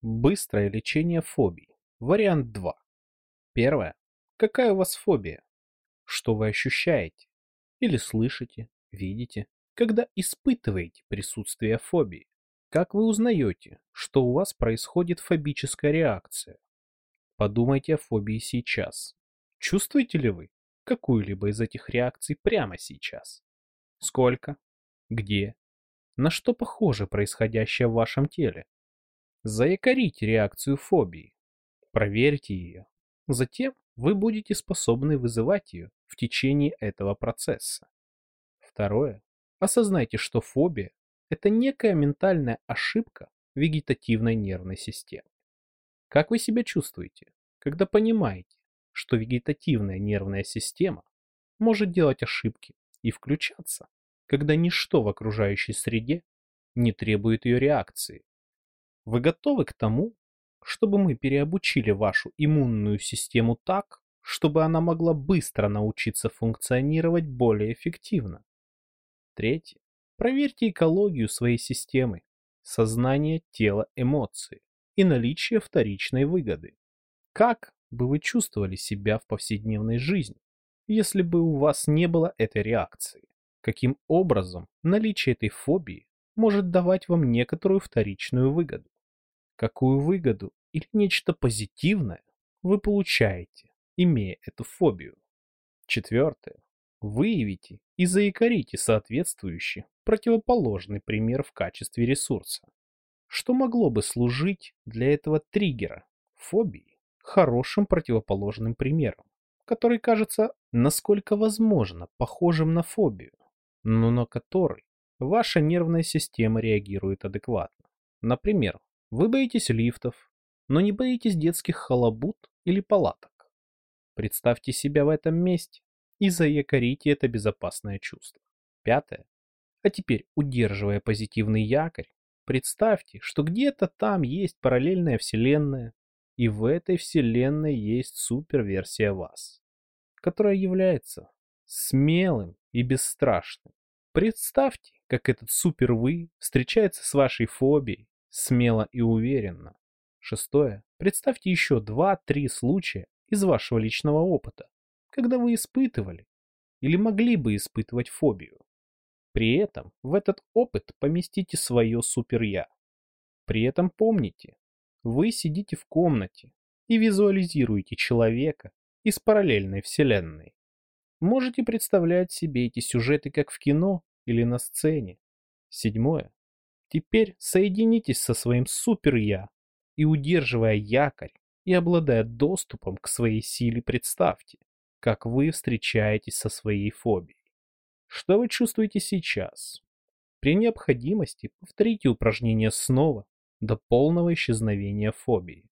Быстрое лечение фобий. Вариант 2. Первое. Какая у вас фобия? Что вы ощущаете? Или слышите, видите, когда испытываете присутствие фобии? Как вы узнаете, что у вас происходит фобическая реакция? Подумайте о фобии сейчас. Чувствуете ли вы какую-либо из этих реакций прямо сейчас? Сколько? Где? На что похоже происходящее в вашем теле? Заякорите реакцию фобии. Проверьте ее. Затем вы будете способны вызывать ее в течение этого процесса. Второе. Осознайте, что фобия – это некая ментальная ошибка вегетативной нервной системы. Как вы себя чувствуете, когда понимаете, что вегетативная нервная система может делать ошибки и включаться, когда ничто в окружающей среде не требует ее реакции? Вы готовы к тому, чтобы мы переобучили вашу иммунную систему так, чтобы она могла быстро научиться функционировать более эффективно? Третье. Проверьте экологию своей системы, сознание, тело, эмоции и наличие вторичной выгоды. Как бы вы чувствовали себя в повседневной жизни, если бы у вас не было этой реакции? Каким образом наличие этой фобии может давать вам некоторую вторичную выгоду? Какую выгоду или нечто позитивное вы получаете, имея эту фобию? Четвертое. Выявите и заикарите соответствующий противоположный пример в качестве ресурса. Что могло бы служить для этого триггера, фобии, хорошим противоположным примером, который кажется, насколько возможно, похожим на фобию, но на который ваша нервная система реагирует адекватно. Например, вы боитесь лифтов, но не боитесь детских халабут или палаток. Представьте себя в этом месте и заякорите это безопасное чувство. Пятое. А теперь, удерживая позитивный якорь, представьте, что где-то там есть параллельная вселенная, и в этой вселенной есть суперверсия вас, которая является смелым и бесстрашным. Представьте, как этот супер вы встречается с вашей фобией, смело и уверенно. Шестое. Представьте еще два-три случая из вашего личного опыта, когда вы испытывали или могли бы испытывать фобию. При этом в этот опыт поместите свое супер-я. При этом помните, вы сидите в комнате и визуализируете человека из параллельной вселенной. Можете представлять себе эти сюжеты как в кино или на сцене. Седьмое. Теперь соединитесь со своим супер-я и, удерживая якорь и обладая доступом к своей силе, представьте, как вы встречаетесь со своей фобией. Что вы чувствуете сейчас? При необходимости повторите упражнение снова до полного исчезновения фобии.